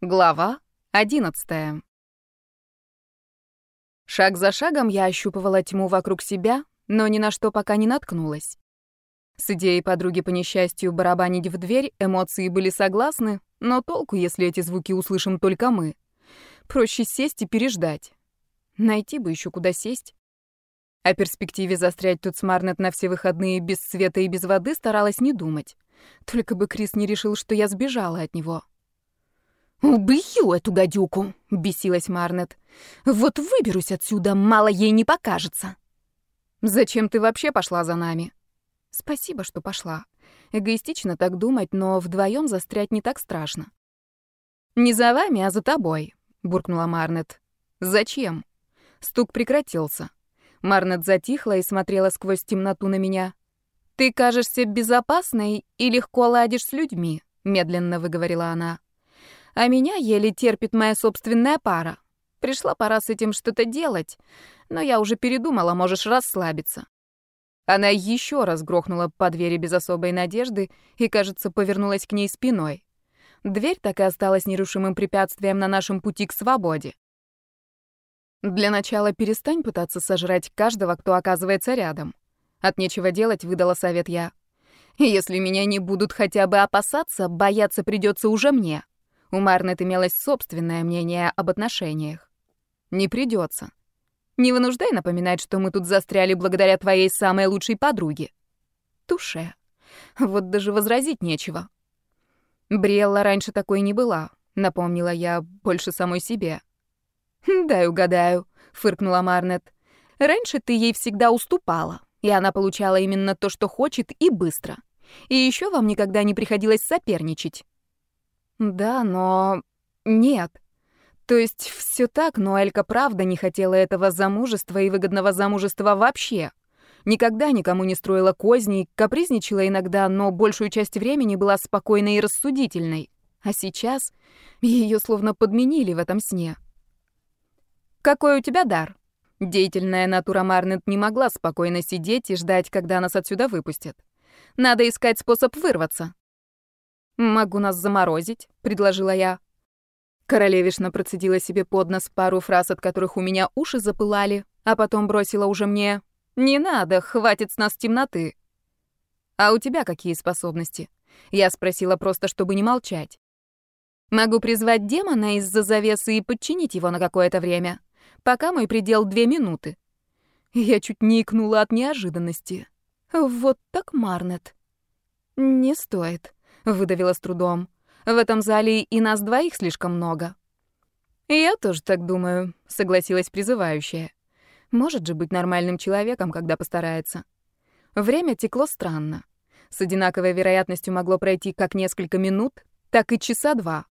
Глава 11. Шаг за шагом я ощупывала тьму вокруг себя, но ни на что пока не наткнулась. С идеей подруги по несчастью барабанить в дверь эмоции были согласны, но толку, если эти звуки услышим только мы. Проще сесть и переждать. Найти бы еще куда сесть. О перспективе застрять тут с Марнет на все выходные без света и без воды старалась не думать. Только бы Крис не решил, что я сбежала от него. «Убью эту гадюку!» — бесилась Марнет. «Вот выберусь отсюда, мало ей не покажется!» «Зачем ты вообще пошла за нами?» «Спасибо, что пошла. Эгоистично так думать, но вдвоем застрять не так страшно». «Не за вами, а за тобой», — буркнула Марнет. «Зачем?» Стук прекратился. Марнет затихла и смотрела сквозь темноту на меня. «Ты кажешься безопасной и легко ладишь с людьми», — медленно выговорила она. А меня еле терпит моя собственная пара. Пришла пора с этим что-то делать, но я уже передумала, можешь расслабиться. Она еще раз грохнула по двери без особой надежды и, кажется, повернулась к ней спиной. Дверь так и осталась нерушимым препятствием на нашем пути к свободе. Для начала перестань пытаться сожрать каждого, кто оказывается рядом. От нечего делать выдала совет я. Если меня не будут хотя бы опасаться, бояться придется уже мне. У Марнет имелось собственное мнение об отношениях. Не придется. Не вынуждай напоминать, что мы тут застряли благодаря твоей самой лучшей подруге. Туше. Вот даже возразить нечего. Бриэлла раньше такой не была, напомнила я больше самой себе. «Дай угадаю», — фыркнула Марнет. «Раньше ты ей всегда уступала, и она получала именно то, что хочет, и быстро. И еще вам никогда не приходилось соперничать. Да, но... Нет. То есть все так, но Элька правда не хотела этого замужества и выгодного замужества вообще. Никогда никому не строила козней, капризничала иногда, но большую часть времени была спокойной и рассудительной. А сейчас ее словно подменили в этом сне. «Какой у тебя дар?» Деятельная натура Марнет не могла спокойно сидеть и ждать, когда нас отсюда выпустят. Надо искать способ вырваться. «Могу нас заморозить», — предложила я. Королевишна процедила себе под нос пару фраз, от которых у меня уши запылали, а потом бросила уже мне «Не надо, хватит с нас темноты». «А у тебя какие способности?» Я спросила просто, чтобы не молчать. «Могу призвать демона из-за завесы и подчинить его на какое-то время. Пока мой предел две минуты». Я чуть не икнула от неожиданности. Вот так Марнет. «Не стоит», выдавила с трудом. В этом зале и нас двоих слишком много. Я тоже так думаю, согласилась призывающая. Может же быть нормальным человеком, когда постарается. Время текло странно. С одинаковой вероятностью могло пройти как несколько минут, так и часа два.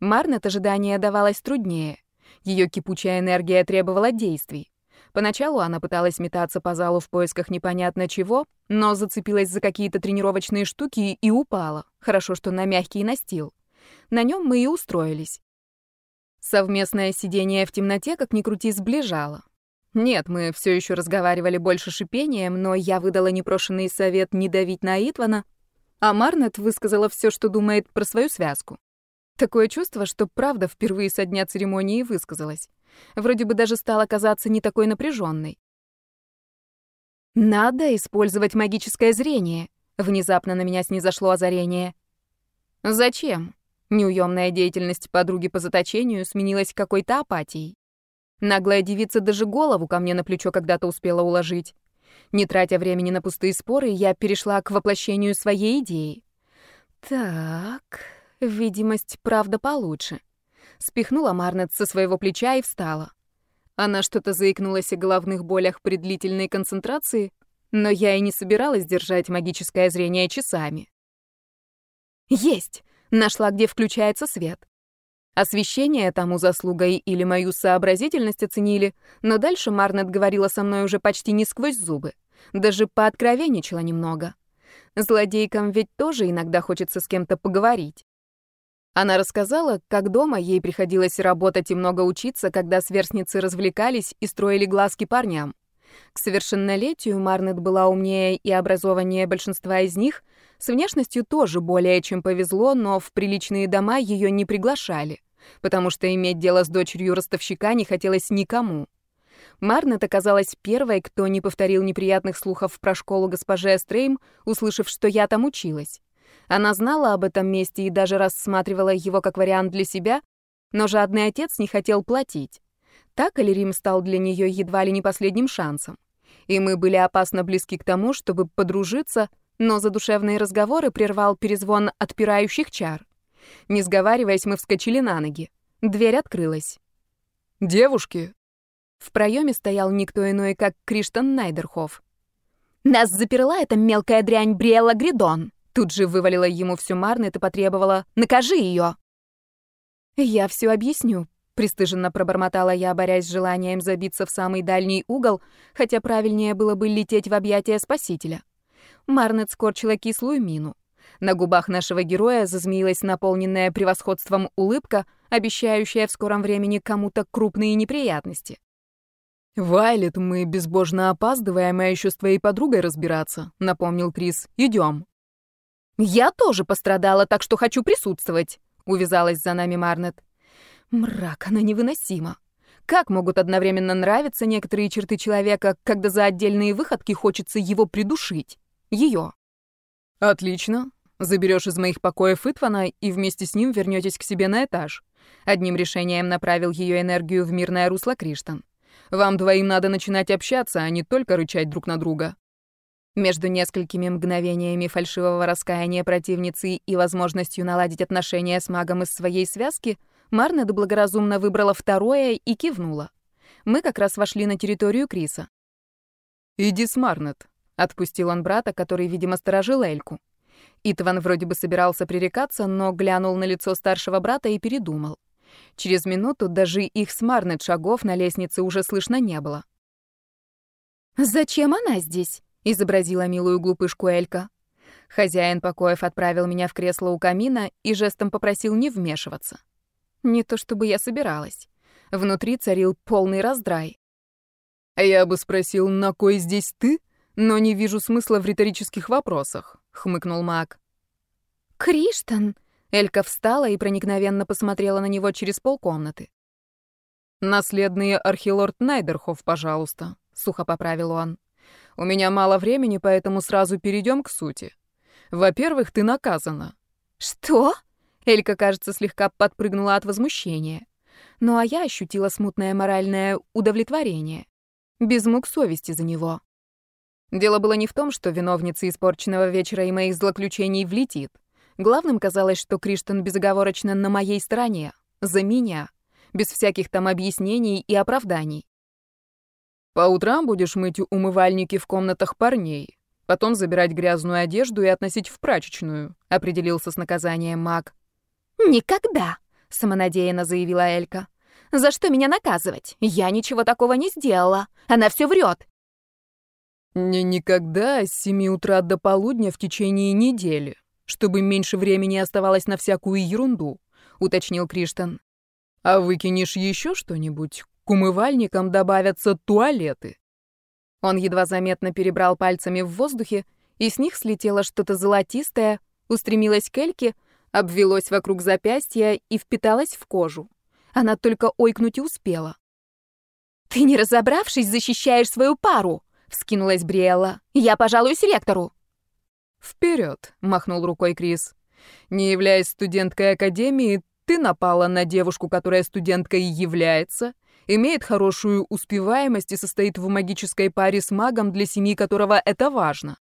Марнет ожидание давалось труднее. Ее кипучая энергия требовала действий. Поначалу она пыталась метаться по залу в поисках непонятно чего, но зацепилась за какие-то тренировочные штуки и упала. Хорошо, что на мягкий настил. На нем мы и устроились. Совместное сидение в темноте, как ни крути, сближало. Нет, мы все еще разговаривали больше шипением, но я выдала непрошенный совет не давить на Итвана, а Марнет высказала все, что думает про свою связку. Такое чувство, что правда впервые со дня церемонии высказалась. Вроде бы даже стала казаться не такой напряженной. «Надо использовать магическое зрение», — внезапно на меня снизошло озарение. «Зачем?» Неуемная деятельность подруги по заточению сменилась какой-то апатией. Наглая девица даже голову ко мне на плечо когда-то успела уложить. Не тратя времени на пустые споры, я перешла к воплощению своей идеи. Так, видимость, правда, получше спихнула Марнет со своего плеча и встала. Она что-то заикнулась о головных болях при длительной концентрации, но я и не собиралась держать магическое зрение часами. Есть! Нашла, где включается свет. Освещение тому заслугой или мою сообразительность оценили, но дальше Марнет говорила со мной уже почти не сквозь зубы. Даже пооткровенничала немного. Злодейкам ведь тоже иногда хочется с кем-то поговорить. Она рассказала, как дома ей приходилось работать и много учиться, когда сверстницы развлекались и строили глазки парням. К совершеннолетию Марнет была умнее и образованнее большинства из них, С внешностью тоже более чем повезло, но в приличные дома ее не приглашали, потому что иметь дело с дочерью ростовщика не хотелось никому. Марнет оказалась первой, кто не повторил неприятных слухов про школу госпожи Эстрейм, услышав, что я там училась. Она знала об этом месте и даже рассматривала его как вариант для себя, но жадный отец не хотел платить. Так Элирим стал для нее едва ли не последним шансом. И мы были опасно близки к тому, чтобы подружиться, но задушевные разговоры прервал перезвон отпирающих чар. Не сговариваясь, мы вскочили на ноги. Дверь открылась. «Девушки!» В проеме стоял никто иной, как Криштан Найдерхоф. «Нас заперла эта мелкая дрянь Бриэлла Гридон!» Тут же вывалила ему всю Марнет и потребовала «Накажи ее!» «Я все объясню», — пристыженно пробормотала я, борясь с желанием забиться в самый дальний угол, хотя правильнее было бы лететь в объятия спасителя. Марнет скорчила кислую мину. На губах нашего героя зазмеилась наполненная превосходством улыбка, обещающая в скором времени кому-то крупные неприятности. «Вайлет, мы безбожно опаздываем, а еще с твоей подругой разбираться», — напомнил Крис. «Идем». «Я тоже пострадала, так что хочу присутствовать», — увязалась за нами Марнет. Мрак, она невыносима. Как могут одновременно нравиться некоторые черты человека, когда за отдельные выходки хочется его придушить? Ее. «Отлично. Заберешь из моих покоев Итвана и вместе с ним вернетесь к себе на этаж». Одним решением направил ее энергию в мирное русло Криштан. Вам двоим надо начинать общаться, а не только рычать друг на друга. Между несколькими мгновениями фальшивого раскаяния противницы и возможностью наладить отношения с магом из своей связки, Марнет благоразумно выбрала второе и кивнула. Мы как раз вошли на территорию Криса. «Иди с Марнет», — отпустил он брата, который, видимо, сторожил Эльку. Итван вроде бы собирался пререкаться, но глянул на лицо старшего брата и передумал. Через минуту даже их с Марнет шагов на лестнице уже слышно не было. «Зачем она здесь?» — изобразила милую глупышку Элька. Хозяин покоев отправил меня в кресло у камина и жестом попросил не вмешиваться. Не то чтобы я собиралась. Внутри царил полный раздрай. «Я бы спросил, на кой здесь ты, но не вижу смысла в риторических вопросах», — хмыкнул маг. «Криштан!» Элька встала и проникновенно посмотрела на него через полкомнаты. «Наследный архилорд Найдерхоф, пожалуйста», — сухо поправил он. «У меня мало времени, поэтому сразу перейдем к сути. Во-первых, ты наказана». «Что?» Элька, кажется, слегка подпрыгнула от возмущения. Ну а я ощутила смутное моральное удовлетворение. Без мук совести за него. Дело было не в том, что виновница испорченного вечера и моих злоключений влетит. Главным казалось, что Криштан безоговорочно на моей стороне, за меня, без всяких там объяснений и оправданий. По утрам будешь мыть умывальники в комнатах парней, потом забирать грязную одежду и относить в прачечную, определился с наказанием маг. Никогда, самонадеянно заявила Элька. За что меня наказывать? Я ничего такого не сделала. Она все врет. Не никогда с семи утра до полудня в течение недели, чтобы меньше времени оставалось на всякую ерунду», — уточнил Криштан. «А выкинешь еще что-нибудь? К умывальникам добавятся туалеты». Он едва заметно перебрал пальцами в воздухе, и с них слетело что-то золотистое, устремилось к Эльке, обвелось вокруг запястья и впиталось в кожу. Она только ойкнуть и успела. «Ты, не разобравшись, защищаешь свою пару!» — вскинулась Бриэлла. «Я пожалуюсь ректору!» «Вперед!» — махнул рукой Крис. «Не являясь студенткой академии, ты напала на девушку, которая студенткой является, имеет хорошую успеваемость и состоит в магической паре с магом, для семьи которого это важно.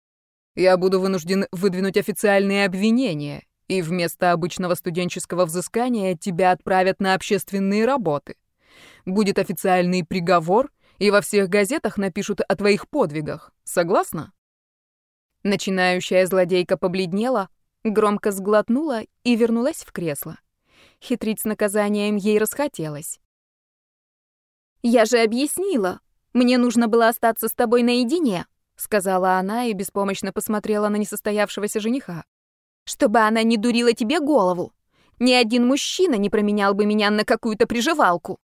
Я буду вынужден выдвинуть официальные обвинения, и вместо обычного студенческого взыскания тебя отправят на общественные работы. Будет официальный приговор, и во всех газетах напишут о твоих подвигах. Согласна?» Начинающая злодейка побледнела, громко сглотнула и вернулась в кресло. Хитрить с наказанием ей расхотелось. «Я же объяснила. Мне нужно было остаться с тобой наедине», — сказала она и беспомощно посмотрела на несостоявшегося жениха. «Чтобы она не дурила тебе голову. Ни один мужчина не променял бы меня на какую-то приживалку».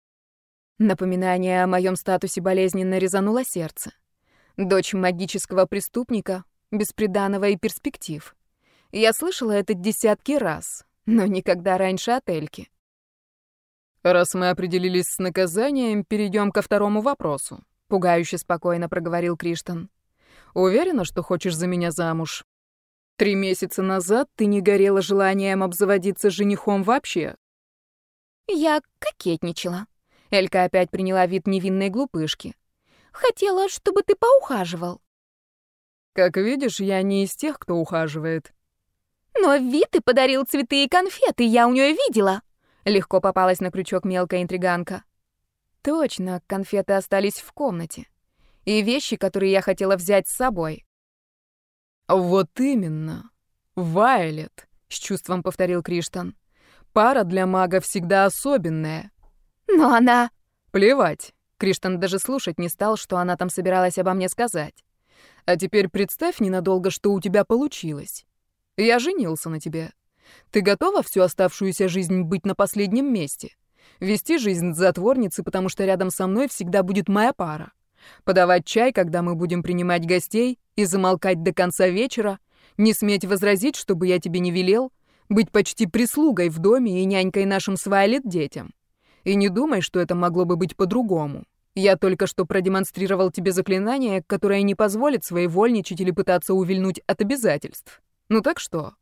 Напоминание о моем статусе болезненно резануло сердце. Дочь магического преступника, бесприданного и перспектив. Я слышала это десятки раз, но никогда раньше от Эльки. «Раз мы определились с наказанием, перейдем ко второму вопросу», — пугающе спокойно проговорил Криштан. «Уверена, что хочешь за меня замуж? Три месяца назад ты не горела желанием обзаводиться женихом вообще». «Я кокетничала». Элька опять приняла вид невинной глупышки. «Хотела, чтобы ты поухаживал». «Как видишь, я не из тех, кто ухаживает». «Но вид ты подарил цветы и конфеты, я у нее видела». Легко попалась на крючок мелкая интриганка. Точно, конфеты остались в комнате. И вещи, которые я хотела взять с собой. Вот именно. Вайлет, с чувством повторил Криштан. Пара для мага всегда особенная. Но она... Плевать. Криштан даже слушать не стал, что она там собиралась обо мне сказать. А теперь представь ненадолго, что у тебя получилось. Я женился на тебе. Ты готова всю оставшуюся жизнь быть на последнем месте? Вести жизнь затворницы, потому что рядом со мной всегда будет моя пара. Подавать чай, когда мы будем принимать гостей, и замолкать до конца вечера, не сметь возразить, чтобы я тебе не велел, быть почти прислугой в доме и нянькой нашим свайлет детям. И не думай, что это могло бы быть по-другому. Я только что продемонстрировал тебе заклинание, которое не позволит своей вольничать или пытаться увильнуть от обязательств. Ну так что,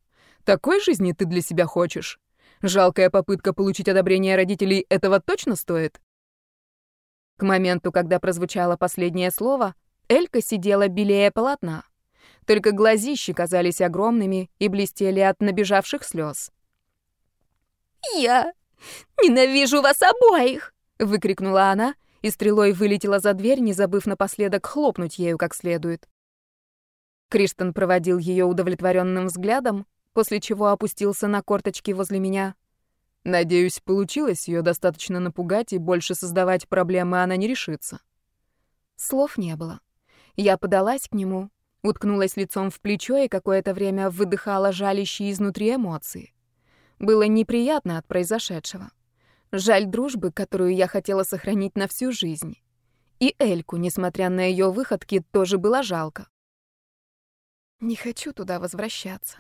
такой жизни ты для себя хочешь? Жалкая попытка получить одобрение родителей этого точно стоит? К моменту, когда прозвучало последнее слово, Элька сидела белее полотна. Только глазищи казались огромными и блестели от набежавших слез. «Я ненавижу вас обоих!» — выкрикнула она и стрелой вылетела за дверь, не забыв напоследок хлопнуть ею как следует. Криштан проводил ее удовлетворенным взглядом, после чего опустился на корточки возле меня. Надеюсь, получилось ее достаточно напугать, и больше создавать проблемы она не решится. Слов не было. Я подалась к нему, уткнулась лицом в плечо и какое-то время выдыхала жалящие изнутри эмоции. Было неприятно от произошедшего. Жаль дружбы, которую я хотела сохранить на всю жизнь. И Эльку, несмотря на ее выходки, тоже было жалко. Не хочу туда возвращаться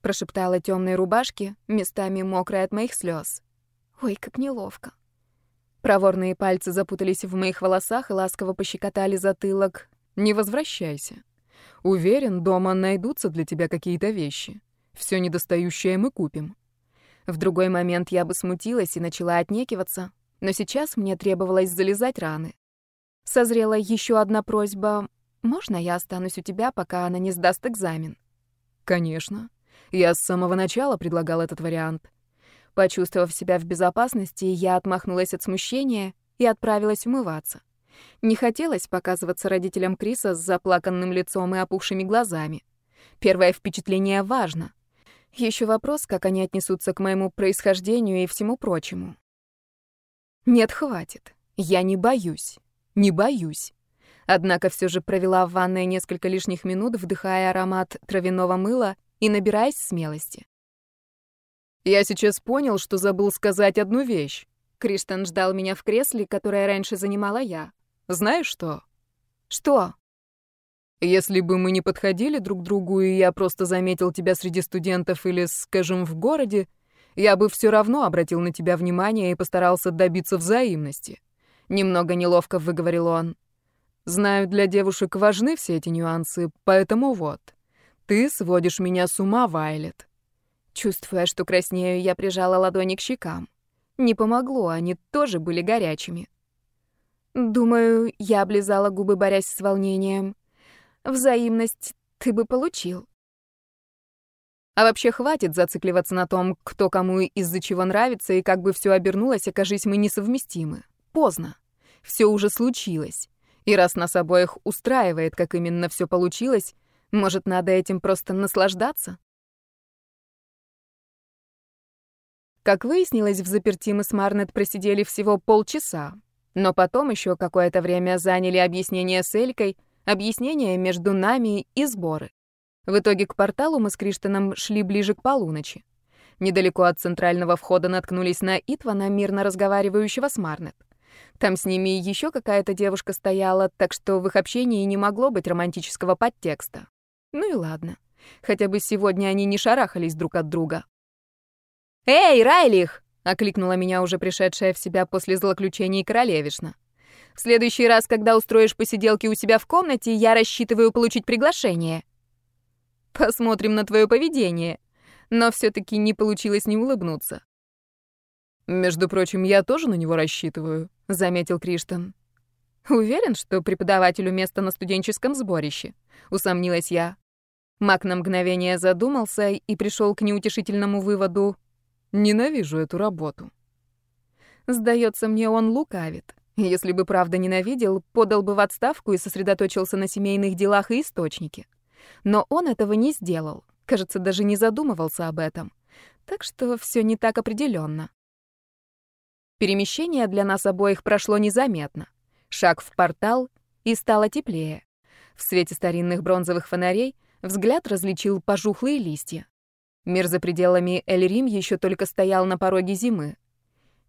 прошептала темной рубашке, местами мокрой от моих слез. Ой, как неловко. Проворные пальцы запутались в моих волосах и ласково пощекотали затылок. Не возвращайся. Уверен, дома найдутся для тебя какие-то вещи. Все недостающее мы купим. В другой момент я бы смутилась и начала отнекиваться, но сейчас мне требовалось залезать раны. Созрела еще одна просьба. Можно я останусь у тебя, пока она не сдаст экзамен? Конечно. Я с самого начала предлагал этот вариант. Почувствовав себя в безопасности, я отмахнулась от смущения и отправилась умываться. Не хотелось показываться родителям Криса с заплаканным лицом и опухшими глазами. Первое впечатление важно. Еще вопрос, как они отнесутся к моему происхождению и всему прочему. Нет, хватит. Я не боюсь. Не боюсь. Однако все же провела в ванной несколько лишних минут, вдыхая аромат травяного мыла и набираясь смелости. «Я сейчас понял, что забыл сказать одну вещь». Криштан ждал меня в кресле, которое раньше занимала я. «Знаешь что?» «Что?» «Если бы мы не подходили друг к другу, и я просто заметил тебя среди студентов или, скажем, в городе, я бы все равно обратил на тебя внимание и постарался добиться взаимности». Немного неловко выговорил он. «Знаю, для девушек важны все эти нюансы, поэтому вот». Ты сводишь меня с ума, Вайлет. Чувствуя, что краснею, я прижала ладони к щекам. Не помогло, они тоже были горячими. Думаю, я облизала губы, борясь с волнением. Взаимность ты бы получил. А вообще хватит зацикливаться на том, кто кому из-за чего нравится, и как бы все обернулось, окажись мы несовместимы. Поздно. Все уже случилось. И раз нас обоих устраивает, как именно все получилось, может, надо этим просто наслаждаться? Как выяснилось, в заперти мы с Марнет просидели всего полчаса, но потом еще какое-то время заняли объяснение с Элькой, объяснение между нами и сборы. В итоге к порталу мы с Криштаном шли ближе к полуночи. Недалеко от центрального входа наткнулись на Итвана, мирно разговаривающего с Марнет. Там с ними еще какая-то девушка стояла, так что в их общении не могло быть романтического подтекста. Ну и ладно. Хотя бы сегодня они не шарахались друг от друга. «Эй, Райлих!» — окликнула меня уже пришедшая в себя после злоключений королевишна. «В следующий раз, когда устроишь посиделки у себя в комнате, я рассчитываю получить приглашение». «Посмотрим на твое поведение», но все таки не получилось не улыбнуться. «Между прочим, я тоже на него рассчитываю», — заметил Криштан. «Уверен, что преподавателю место на студенческом сборище?» — усомнилась я. Мак на мгновение задумался и пришел к неутешительному выводу. «Ненавижу эту работу». Сдается мне, он лукавит. Если бы правда ненавидел, подал бы в отставку и сосредоточился на семейных делах и источнике. Но он этого не сделал. Кажется, даже не задумывался об этом. Так что все не так определенно. Перемещение для нас обоих прошло незаметно. Шаг в портал, и стало теплее. В свете старинных бронзовых фонарей взгляд различил пожухлые листья. Мир за пределами Эльрим еще только стоял на пороге зимы.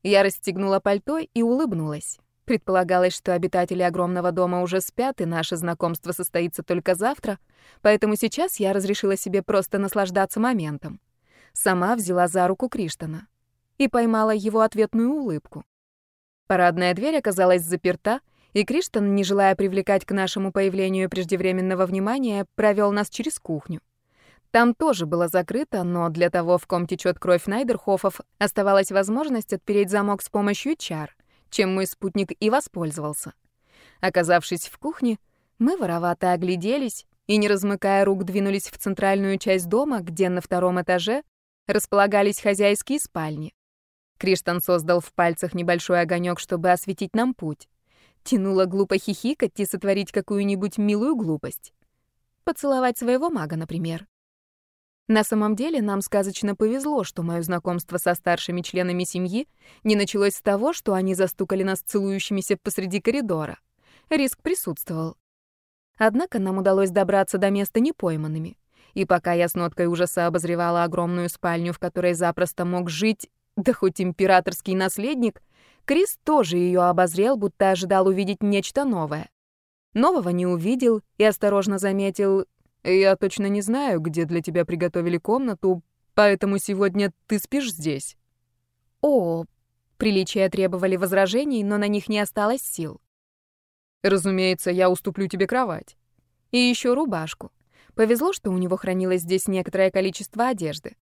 Я расстегнула пальто и улыбнулась. Предполагалось, что обитатели огромного дома уже спят, и наше знакомство состоится только завтра, поэтому сейчас я разрешила себе просто наслаждаться моментом. Сама взяла за руку Криштана и поймала его ответную улыбку. Парадная дверь оказалась заперта, и Криштан, не желая привлекать к нашему появлению преждевременного внимания, провел нас через кухню. Там тоже было закрыто, но для того, в ком течет кровь Найдерхофов, оставалась возможность отпереть замок с помощью чар, чем мой спутник и воспользовался. Оказавшись в кухне, мы воровато огляделись и, не размыкая рук, двинулись в центральную часть дома, где на втором этаже располагались хозяйские спальни. Криштан создал в пальцах небольшой огонек, чтобы осветить нам путь. Тянуло глупо хихикать и сотворить какую-нибудь милую глупость. Поцеловать своего мага, например. На самом деле нам сказочно повезло, что мое знакомство со старшими членами семьи не началось с того, что они застукали нас целующимися посреди коридора. Риск присутствовал. Однако нам удалось добраться до места непойманными. И пока я с ноткой ужаса обозревала огромную спальню, в которой запросто мог жить, да хоть императорский наследник, Крис тоже ее обозрел, будто ожидал увидеть нечто новое. Нового не увидел и осторожно заметил, «Я точно не знаю, где для тебя приготовили комнату, поэтому сегодня ты спишь здесь». «О!» Приличия требовали возражений, но на них не осталось сил. «Разумеется, я уступлю тебе кровать. И еще рубашку. Повезло, что у него хранилось здесь некоторое количество одежды.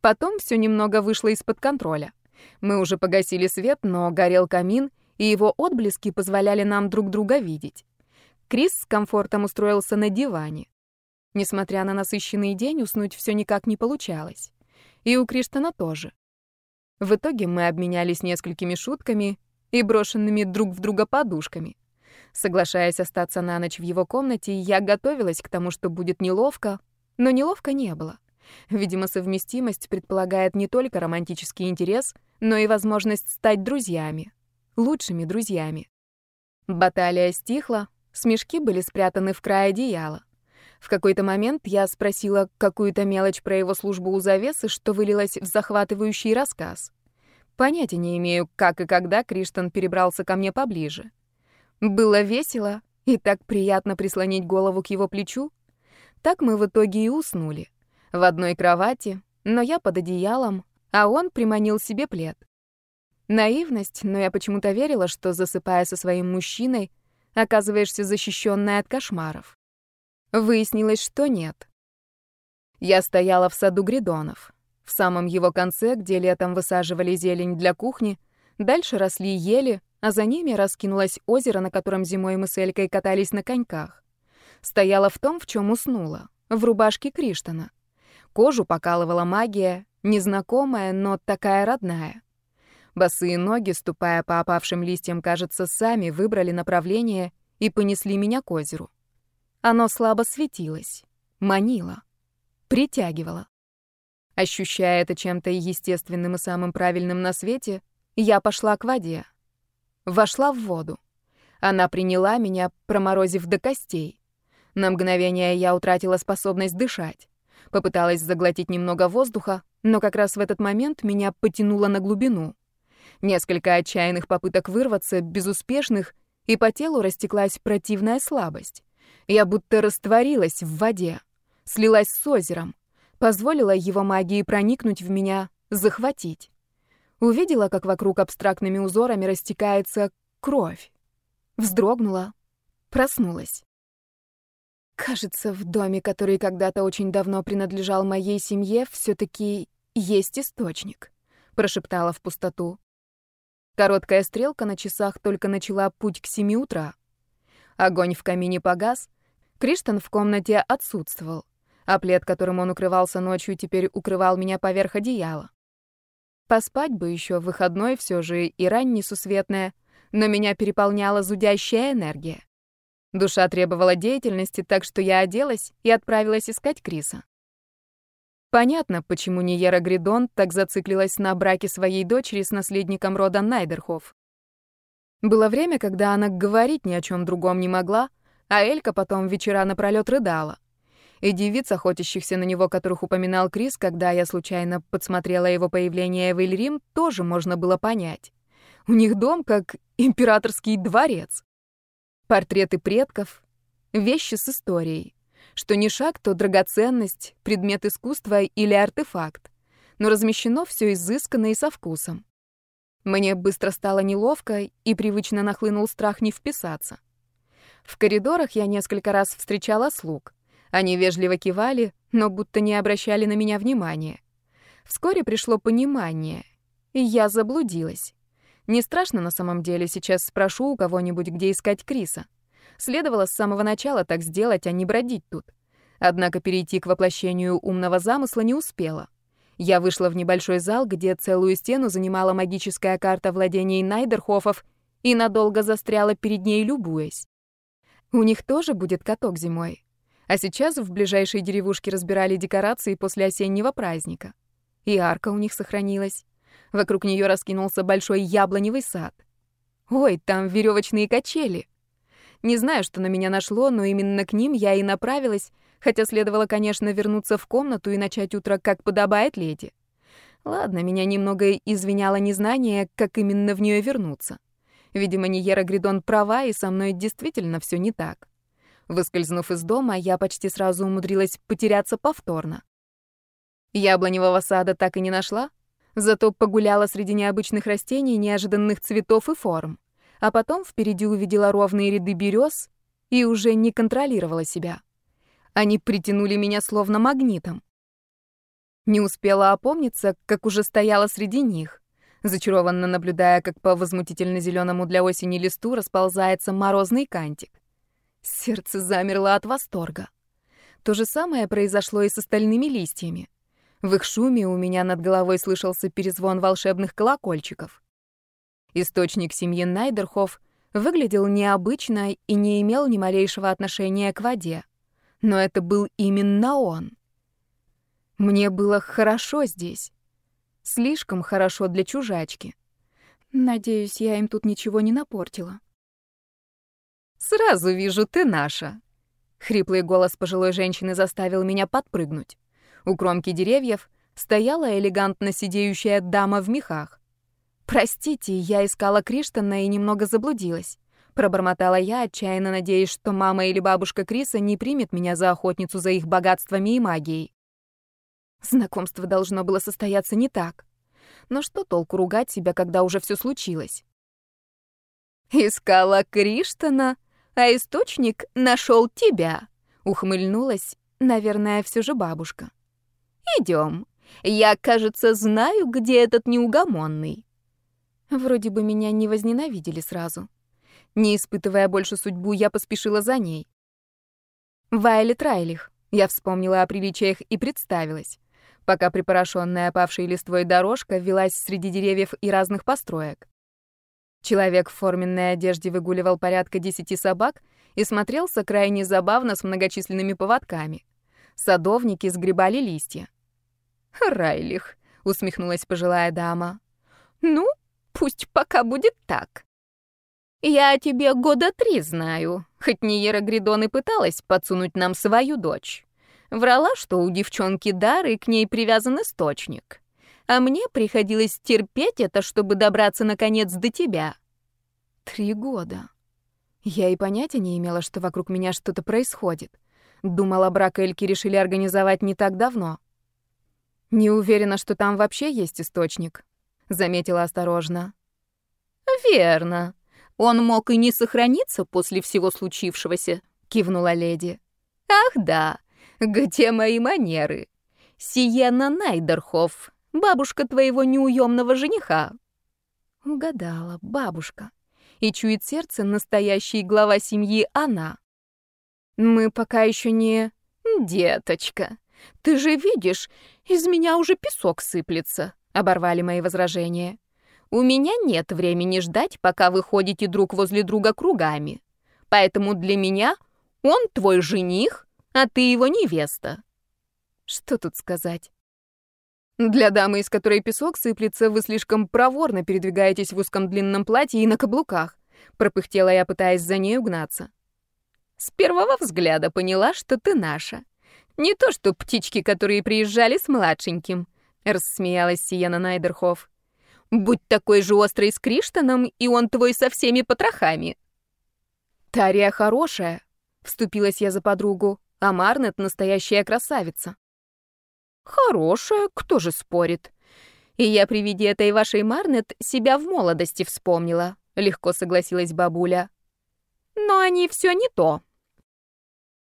Потом все немного вышло из-под контроля. Мы уже погасили свет, но горел камин, и его отблески позволяли нам друг друга видеть. Крис с комфортом устроился на диване. Несмотря на насыщенный день, уснуть все никак не получалось. И у Криштана тоже. В итоге мы обменялись несколькими шутками и брошенными друг в друга подушками. Соглашаясь остаться на ночь в его комнате, я готовилась к тому, что будет неловко, но неловко не было. Видимо, совместимость предполагает не только романтический интерес, но и возможность стать друзьями. Лучшими друзьями. Баталия стихла, смешки были спрятаны в край одеяла. В какой-то момент я спросила какую-то мелочь про его службу у завесы, что вылилось в захватывающий рассказ. Понятия не имею, как и когда Криштан перебрался ко мне поближе. Было весело и так приятно прислонить голову к его плечу. Так мы в итоге и уснули в одной кровати, но я под одеялом, а он приманил себе плед. Наивность, но я почему-то верила, что, засыпая со своим мужчиной, оказываешься защищенной от кошмаров. Выяснилось, что нет. Я стояла в саду Гридонов. В самом его конце, где летом высаживали зелень для кухни, дальше росли ели, а за ними раскинулось озеро, на котором зимой мы с Элькой катались на коньках. Стояла в том, в чем уснула, в рубашке Криштана. Кожу покалывала магия, незнакомая, но такая родная. Босые ноги, ступая по опавшим листьям, кажется, сами выбрали направление и понесли меня к озеру. Оно слабо светилось, манило, притягивало. Ощущая это чем-то естественным и самым правильным на свете, я пошла к воде. Вошла в воду. Она приняла меня, проморозив до костей. На мгновение я утратила способность дышать. Попыталась заглотить немного воздуха, но как раз в этот момент меня потянуло на глубину. Несколько отчаянных попыток вырваться, безуспешных, и по телу растеклась противная слабость. Я будто растворилась в воде. слилась с озером, позволила его магии проникнуть в меня, захватить. Увидела, как вокруг абстрактными узорами растекается кровь. Вздрогнула, проснулась. Кажется, в доме, который когда-то очень давно принадлежал моей семье, все таки есть источник, прошептала в пустоту. Короткая стрелка на часах только начала путь к семи утра. Огонь в камине погас, Криштан в комнате отсутствовал, а плед, которым он укрывался ночью, теперь укрывал меня поверх одеяла. Поспать бы еще выходной все же и рань несусветная, но меня переполняла зудящая энергия. Душа требовала деятельности, так что я оделась и отправилась искать Криса. Понятно, почему Ниера Гридон так зациклилась на браке своей дочери с наследником рода Найдерхоф. Было время, когда она говорить ни о чем другом не могла, а Элька потом вечера напролёт рыдала. И девиц, охотящихся на него, которых упоминал Крис, когда я случайно подсмотрела его появление в Эльрим, тоже можно было понять. У них дом как императорский дворец. Портреты предков, вещи с историей. Что не шаг, то драгоценность, предмет искусства или артефакт. Но размещено все изысканно и со вкусом. Мне быстро стало неловко, и привычно нахлынул страх не вписаться. В коридорах я несколько раз встречала слуг. Они вежливо кивали, но будто не обращали на меня внимания. Вскоре пришло понимание, и я заблудилась. Не страшно на самом деле, сейчас спрошу у кого-нибудь, где искать Криса. Следовало с самого начала так сделать, а не бродить тут. Однако перейти к воплощению умного замысла не успела. Я вышла в небольшой зал, где целую стену занимала магическая карта владений Найдерхофов и надолго застряла перед ней, любуясь. У них тоже будет каток зимой. А сейчас в ближайшей деревушке разбирали декорации после осеннего праздника. И арка у них сохранилась. Вокруг нее раскинулся большой яблоневый сад. Ой, там веревочные качели. Не знаю, что на меня нашло, но именно к ним я и направилась, хотя следовало, конечно, вернуться в комнату и начать утро, как подобает леди. Ладно, меня немного извиняло незнание, как именно в нее вернуться. Видимо, Ниера Гридон права, и со мной действительно все не так. Выскользнув из дома, я почти сразу умудрилась потеряться повторно. Яблоневого сада так и не нашла, зато погуляла среди необычных растений, неожиданных цветов и форм а потом впереди увидела ровные ряды берез и уже не контролировала себя. Они притянули меня словно магнитом. Не успела опомниться, как уже стояла среди них, зачарованно наблюдая, как по возмутительно зеленому для осени листу расползается морозный кантик. Сердце замерло от восторга. То же самое произошло и с остальными листьями. В их шуме у меня над головой слышался перезвон волшебных колокольчиков. Источник семьи Найдерхоф выглядел необычно и не имел ни малейшего отношения к воде. Но это был именно он. Мне было хорошо здесь. Слишком хорошо для чужачки. Надеюсь, я им тут ничего не напортила. «Сразу вижу, ты наша!» Хриплый голос пожилой женщины заставил меня подпрыгнуть. У кромки деревьев стояла элегантно сидеющая дама в мехах. «Простите, я искала Криштана и немного заблудилась». Пробормотала я, отчаянно надеясь, что мама или бабушка Криса не примет меня за охотницу за их богатствами и магией. Знакомство должно было состояться не так. Но что толку ругать себя, когда уже все случилось? «Искала Криштана, а источник нашел тебя», — ухмыльнулась, наверное, все же бабушка. Идем. Я, кажется, знаю, где этот неугомонный». Вроде бы меня не возненавидели сразу. Не испытывая больше судьбу, я поспешила за ней. Вайлет Райлих. Я вспомнила о приличиях и представилась, пока припорошенная опавшей листвой дорожка велась среди деревьев и разных построек. Человек в форменной одежде выгуливал порядка десяти собак и смотрелся крайне забавно с многочисленными поводками. Садовники сгребали листья. «Райлих», — усмехнулась пожилая дама. «Ну, Пусть пока будет так. Я тебе года три знаю, хоть Ниера Гридон и пыталась подсунуть нам свою дочь. Врала, что у девчонки дар и к ней привязан источник. А мне приходилось терпеть это, чтобы добраться, наконец, до тебя. Три года. Я и понятия не имела, что вокруг меня что-то происходит. Думала, брак Эльки решили организовать не так давно. Не уверена, что там вообще есть источник, заметила осторожно. Верно. Он мог и не сохраниться после всего случившегося, кивнула леди. Ах да, где мои манеры? Сиена Найдерхоф, бабушка твоего неуемного жениха. Угадала, бабушка. И чует сердце настоящий глава семьи она. Мы пока еще не... Деточка, ты же видишь, из меня уже песок сыплется, оборвали мои возражения. У меня нет времени ждать, пока вы ходите друг возле друга кругами. Поэтому для меня он твой жених, а ты его невеста. Что тут сказать? Для дамы, из которой песок сыплется, вы слишком проворно передвигаетесь в узком длинном платье и на каблуках. Пропыхтела я, пытаясь за ней угнаться. С первого взгляда поняла, что ты наша. Не то что птички, которые приезжали с младшеньким, рассмеялась Сиена Найдерхоф. Будь такой же острый с Криштаном, и он твой со всеми потрохами. Тария хорошая, вступилась я за подругу, а Марнет настоящая красавица. Хорошая, кто же спорит? И я при виде этой вашей Марнет себя в молодости вспомнила, легко согласилась бабуля. Но они все не то.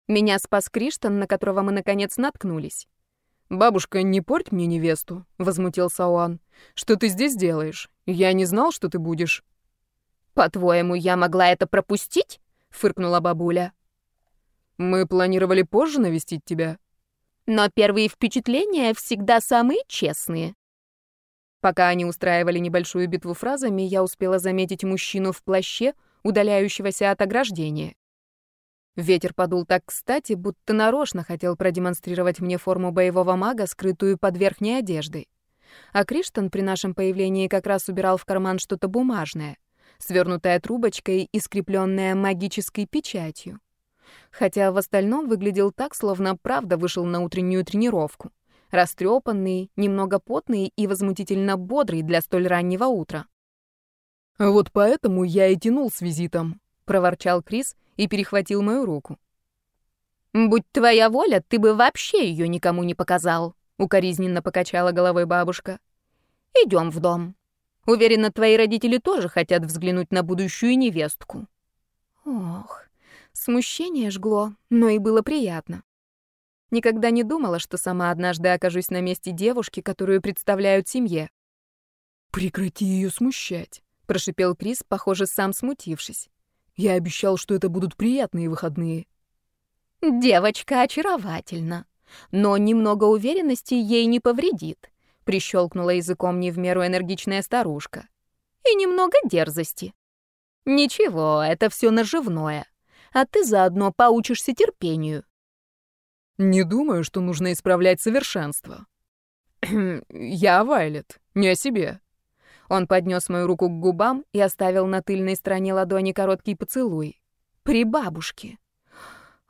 Меня спас Криштан, на которого мы наконец наткнулись. «Бабушка, не порть мне невесту», — возмутился он. «Что ты здесь делаешь? Я не знал, что ты будешь». «По-твоему, я могла это пропустить?» — фыркнула бабуля. «Мы планировали позже навестить тебя». «Но первые впечатления всегда самые честные». Пока они устраивали небольшую битву фразами, я успела заметить мужчину в плаще, удаляющегося от ограждения. Ветер подул так кстати, будто нарочно хотел продемонстрировать мне форму боевого мага, скрытую под верхней одеждой. А Криштан при нашем появлении как раз убирал в карман что-то бумажное, свернутое трубочкой и скрепленное магической печатью. Хотя в остальном выглядел так, словно правда вышел на утреннюю тренировку. Растрепанный, немного потный и возмутительно бодрый для столь раннего утра. «Вот поэтому я и тянул с визитом», — проворчал Крис, и перехватил мою руку. «Будь твоя воля, ты бы вообще ее никому не показал», — укоризненно покачала головой бабушка. «Идем в дом. Уверена, твои родители тоже хотят взглянуть на будущую невестку». Ох, смущение жгло, но и было приятно. Никогда не думала, что сама однажды окажусь на месте девушки, которую представляют семье. «Прекрати ее смущать», — прошипел Крис, похоже, сам смутившись. Я обещал, что это будут приятные выходные. Девочка очаровательна, но немного уверенности ей не повредит, прищелкнула языком не в меру энергичная старушка. И немного дерзости. Ничего, это все наживное, а ты заодно поучишься терпению. Не думаю, что нужно исправлять совершенство. Я Вайлет, не о себе. Он поднес мою руку к губам и оставил на тыльной стороне ладони короткий поцелуй. При бабушке.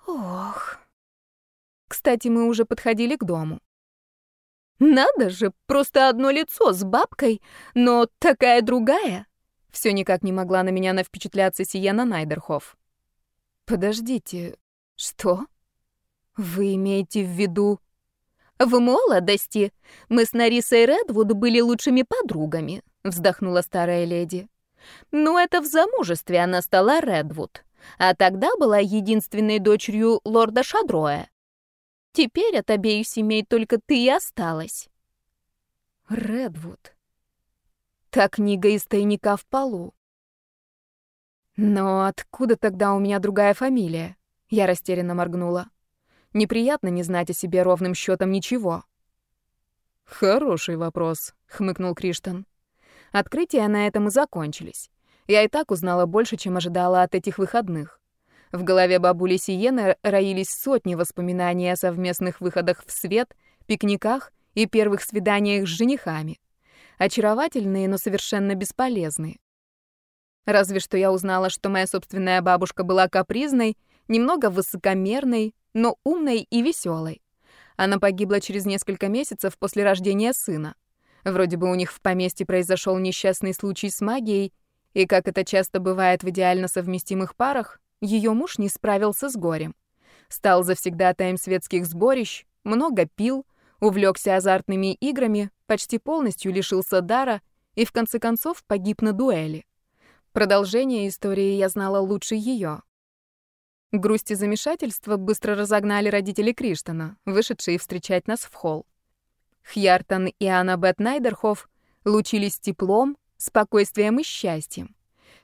Ох. Кстати, мы уже подходили к дому. Надо же, просто одно лицо с бабкой, но такая другая. Все никак не могла на меня навпечатляться Сиена Найдерхоф. Подождите, что? Вы имеете в виду... В молодости мы с Нарисой Редвуд были лучшими подругами, вздохнула старая леди. Ну, это в замужестве она стала Редвуд, а тогда была единственной дочерью лорда Шадроя. Теперь от обеих семей только ты и осталась. Редвуд. Та книга из тайника в полу. Но откуда тогда у меня другая фамилия? Я растерянно моргнула. Неприятно не знать о себе ровным счетом ничего. Хороший вопрос, хмыкнул Криштан. Открытия на этом и закончились. Я и так узнала больше, чем ожидала от этих выходных. В голове бабули Сиены роились сотни воспоминаний о совместных выходах в свет, пикниках и первых свиданиях с женихами. Очаровательные, но совершенно бесполезные. Разве что я узнала, что моя собственная бабушка была капризной, немного высокомерной, но умной и веселой. Она погибла через несколько месяцев после рождения сына. Вроде бы у них в поместье произошел несчастный случай с магией, и, как это часто бывает в идеально совместимых парах, ее муж не справился с горем. Стал завсегдатаем светских сборищ, много пил, увлекся азартными играми, почти полностью лишился дара и в конце концов погиб на дуэли. Продолжение истории я знала лучше ее. Грусть и замешательство быстро разогнали родители Криштана, вышедшие встречать нас в холл. Хьяртон и Аннабет Найдерхоф лучились теплом, спокойствием и счастьем.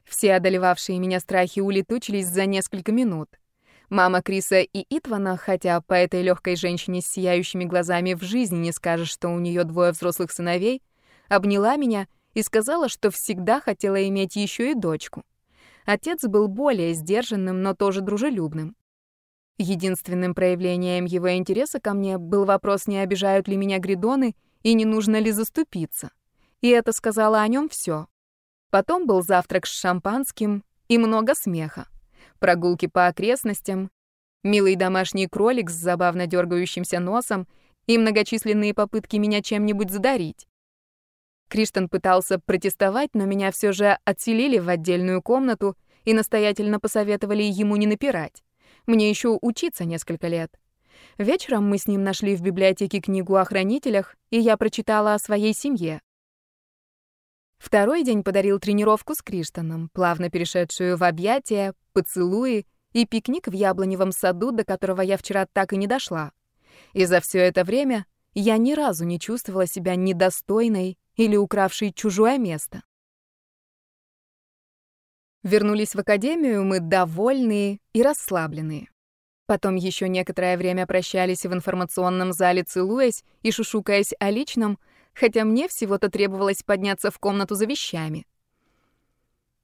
Все одолевавшие меня страхи улетучились за несколько минут. Мама Криса и Итвана, хотя по этой легкой женщине с сияющими глазами в жизни не скажешь, что у нее двое взрослых сыновей, обняла меня и сказала, что всегда хотела иметь еще и дочку. Отец был более сдержанным, но тоже дружелюбным. Единственным проявлением его интереса ко мне был вопрос, не обижают ли меня гридоны и не нужно ли заступиться. И это сказала о нем все. Потом был завтрак с шампанским и много смеха прогулки по окрестностям, милый домашний кролик с забавно дергающимся носом и многочисленные попытки меня чем-нибудь задарить. Криштан пытался протестовать, но меня все же отселили в отдельную комнату и настоятельно посоветовали ему не напирать. Мне еще учиться несколько лет. Вечером мы с ним нашли в библиотеке книгу о хранителях, и я прочитала о своей семье. Второй день подарил тренировку с Криштаном, плавно перешедшую в объятия, поцелуи и пикник в яблоневом саду, до которого я вчера так и не дошла. И за все это время я ни разу не чувствовала себя недостойной или укравшей чужое место. Вернулись в академию мы довольные и расслабленные. Потом еще некоторое время прощались в информационном зале, целуясь и шушукаясь о личном, хотя мне всего-то требовалось подняться в комнату за вещами.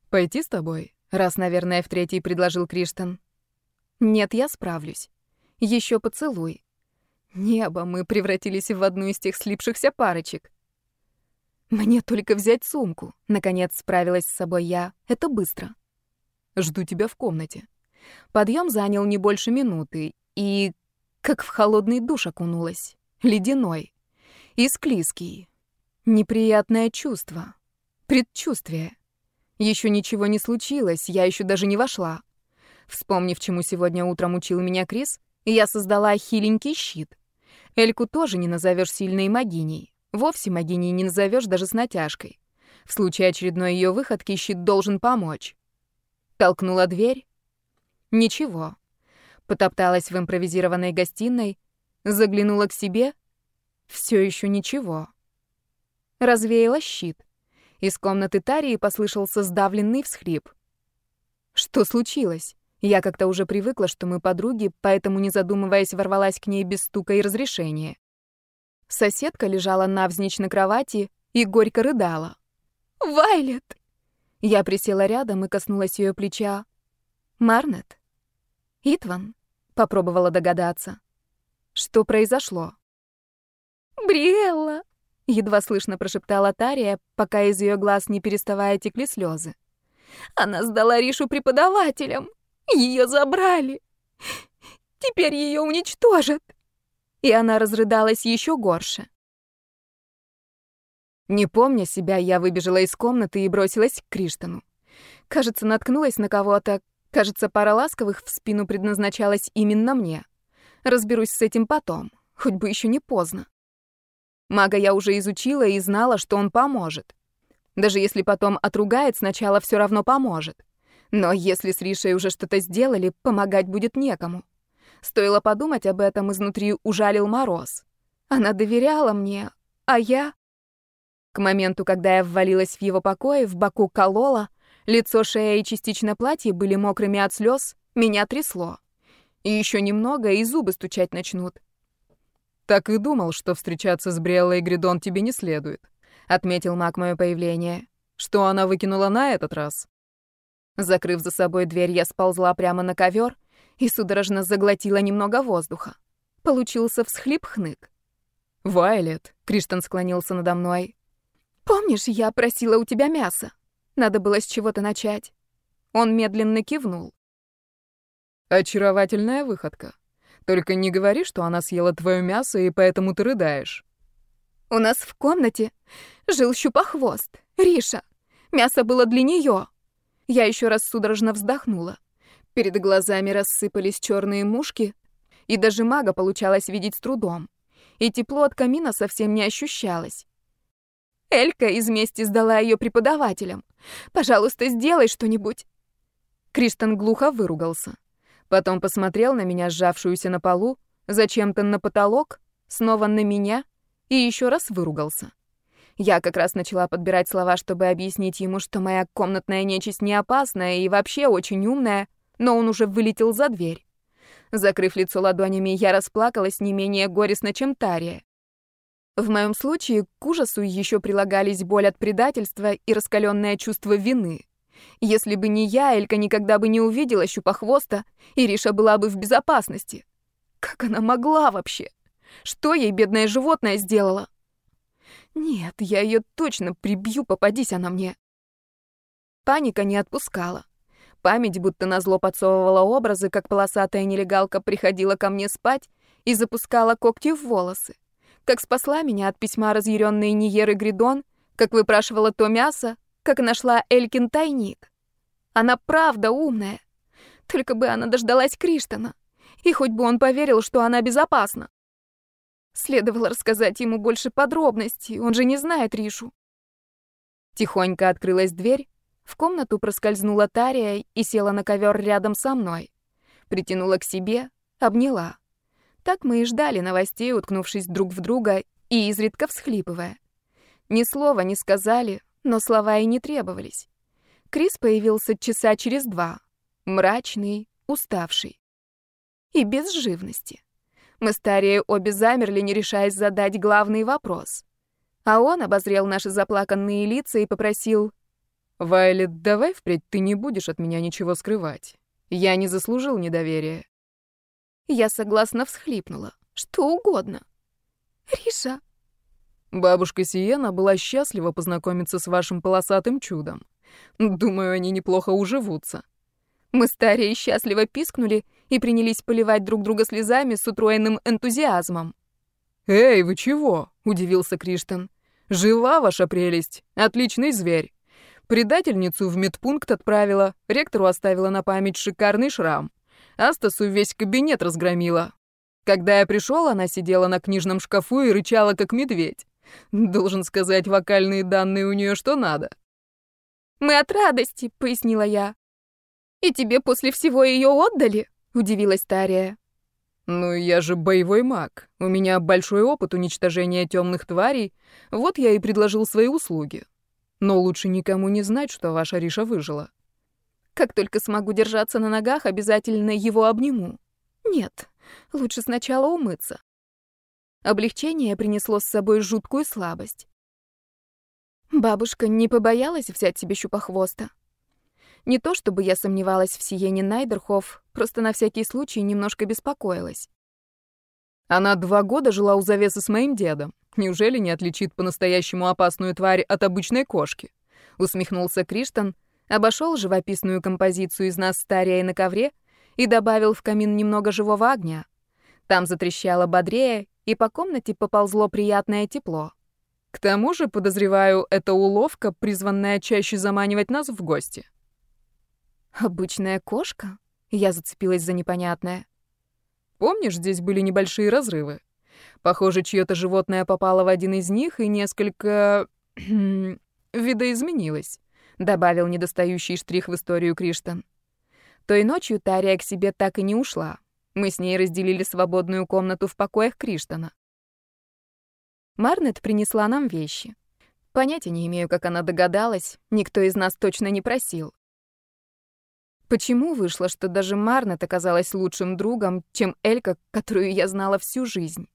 «Пойти с тобой?» — раз, наверное, в третий предложил Криштан. «Нет, я справлюсь. Еще поцелуй. Небо, мы превратились в одну из тех слипшихся парочек. Мне только взять сумку. Наконец справилась с собой я. Это быстро. Жду тебя в комнате. Подъем занял не больше минуты, и как в холодный душ окунулась. Ледяной и склизкий. Неприятное чувство. Предчувствие. Еще ничего не случилось, я еще даже не вошла. Вспомнив, чему сегодня утром учил меня Крис, я создала хиленький щит. Эльку тоже не назовешь сильной магиней. Вовсе магиней не назовешь даже с натяжкой. В случае очередной ее выходки щит должен помочь. Толкнула дверь. Ничего. Потопталась в импровизированной гостиной, заглянула к себе — все еще ничего. Развеяла щит. Из комнаты Тарии послышался сдавленный всхлип. Что случилось? Я как-то уже привыкла, что мы подруги, поэтому, не задумываясь, ворвалась к ней без стука и разрешения. Соседка лежала навзничь на кровати и горько рыдала. «Вайлет!» Я присела рядом и коснулась ее плеча. «Марнет?» «Итван?» — попробовала догадаться. «Что произошло?» «Бриэлла!» — едва слышно прошептала Тария, пока из ее глаз не переставая текли слезы. «Она сдала Ришу преподавателям. Ее забрали. Теперь ее уничтожат». И она разрыдалась еще горше. Не помня себя, я выбежала из комнаты и бросилась к Криштану. Кажется, наткнулась на кого-то. Кажется, пара ласковых в спину предназначалась именно мне. Разберусь с этим потом, хоть бы еще не поздно. Мага я уже изучила и знала, что он поможет. Даже если потом отругает, сначала все равно поможет. Но если с Ришей уже что-то сделали, помогать будет некому. Стоило подумать об этом, изнутри ужалил мороз. Она доверяла мне, а я... К моменту, когда я ввалилась в его покой, в боку колола, лицо, шея и частично платье были мокрыми от слез, меня трясло. И еще немного, и зубы стучать начнут. «Так и думал, что встречаться с Бриэллой Гридон тебе не следует», — отметил Мак мое появление. «Что она выкинула на этот раз?» Закрыв за собой дверь, я сползла прямо на ковер и судорожно заглотила немного воздуха. Получился всхлип-хнык. «Вайлет», — Криштан склонился надо мной. «Помнишь, я просила у тебя мясо? Надо было с чего-то начать». Он медленно кивнул. «Очаровательная выходка», только не говори, что она съела твое мясо, и поэтому ты рыдаешь. У нас в комнате жил щупохвост, Риша. Мясо было для нее. Я еще раз судорожно вздохнула. Перед глазами рассыпались черные мушки, И даже мага получалось видеть с трудом. И тепло от камина совсем не ощущалось. Элька из мести сдала ее преподавателям. Пожалуйста, сделай что-нибудь. Криштан глухо выругался. Потом посмотрел на меня, сжавшуюся на полу, зачем-то на потолок, снова на меня и еще раз выругался. Я как раз начала подбирать слова, чтобы объяснить ему, что моя комнатная нечисть не опасная и вообще очень умная, но он уже вылетел за дверь. Закрыв лицо ладонями, я расплакалась не менее горестно, чем Тария. В моем случае к ужасу еще прилагались боль от предательства и раскаленное чувство вины. Если бы не я, Элька никогда бы не увидела щупохвоста, и Риша была бы в безопасности. Как она могла вообще? Что ей бедное животное сделало? Нет, я ее точно прибью, попадись она мне. Паника не отпускала. Память будто назло подсовывала образы, как полосатая нелегалка приходила ко мне спать и запускала когти в волосы. Как спасла меня от письма разъяренной Ниеры Гридон, как выпрашивала то мясо, как нашла Элькин тайник. Она правда умная. Только бы она дождалась Криштана. И хоть бы он поверил, что она безопасна. Следовало рассказать ему больше подробностей, он же не знает Ришу. Тихонько открылась дверь, в комнату проскользнула Тария и села на ковер рядом со мной. Притянула к себе, обняла. Так мы и ждали новостей, уткнувшись друг в друга и изредка всхлипывая. Ни слова не сказали, но слова и не требовались. Крис появился часа через два. Мрачный, уставший. И без живности. Мы старее обе замерли, не решаясь задать главный вопрос. А он обозрел наши заплаканные лица и попросил «Вайлет, давай впредь ты не будешь от меня ничего скрывать. Я не заслужил недоверия». Я согласно всхлипнула. Что угодно. «Риша!» Бабушка Сиена была счастлива познакомиться с вашим полосатым чудом. Думаю, они неплохо уживутся. Мы старее счастливо пискнули и принялись поливать друг друга слезами с утроенным энтузиазмом. «Эй, вы чего?» — удивился Криштан. «Жива ваша прелесть. Отличный зверь. Предательницу в медпункт отправила, ректору оставила на память шикарный шрам. Астасу весь кабинет разгромила. Когда я пришел, она сидела на книжном шкафу и рычала, как медведь. Должен сказать, вокальные данные у нее что надо. «Мы от радости», — пояснила я. «И тебе после всего ее отдали?» — удивилась Тария. «Ну, я же боевой маг. У меня большой опыт уничтожения темных тварей. Вот я и предложил свои услуги. Но лучше никому не знать, что ваша Риша выжила. Как только смогу держаться на ногах, обязательно его обниму. Нет, лучше сначала умыться. Облегчение принесло с собой жуткую слабость. Бабушка не побоялась взять себе щупохвоста. Не то чтобы я сомневалась в Сиене Найдерхоф, просто на всякий случай немножко беспокоилась. Она два года жила у завесы с моим дедом. Неужели не отличит по-настоящему опасную тварь от обычной кошки? Усмехнулся Криштан, обошел живописную композицию из нас стария на ковре и добавил в камин немного живого огня. Там затрещало бодрее, и по комнате поползло приятное тепло. К тому же, подозреваю, это уловка, призванная чаще заманивать нас в гости. Обычная кошка? Я зацепилась за непонятное. Помнишь, здесь были небольшие разрывы? Похоже, чьё-то животное попало в один из них и несколько... видоизменилось», — добавил недостающий штрих в историю Криштан. Той ночью Тария к себе так и не ушла. Мы с ней разделили свободную комнату в покоях Криштана. Марнет принесла нам вещи. Понятия не имею, как она догадалась, никто из нас точно не просил. Почему вышло, что даже Марнет оказалась лучшим другом, чем Элька, которую я знала всю жизнь?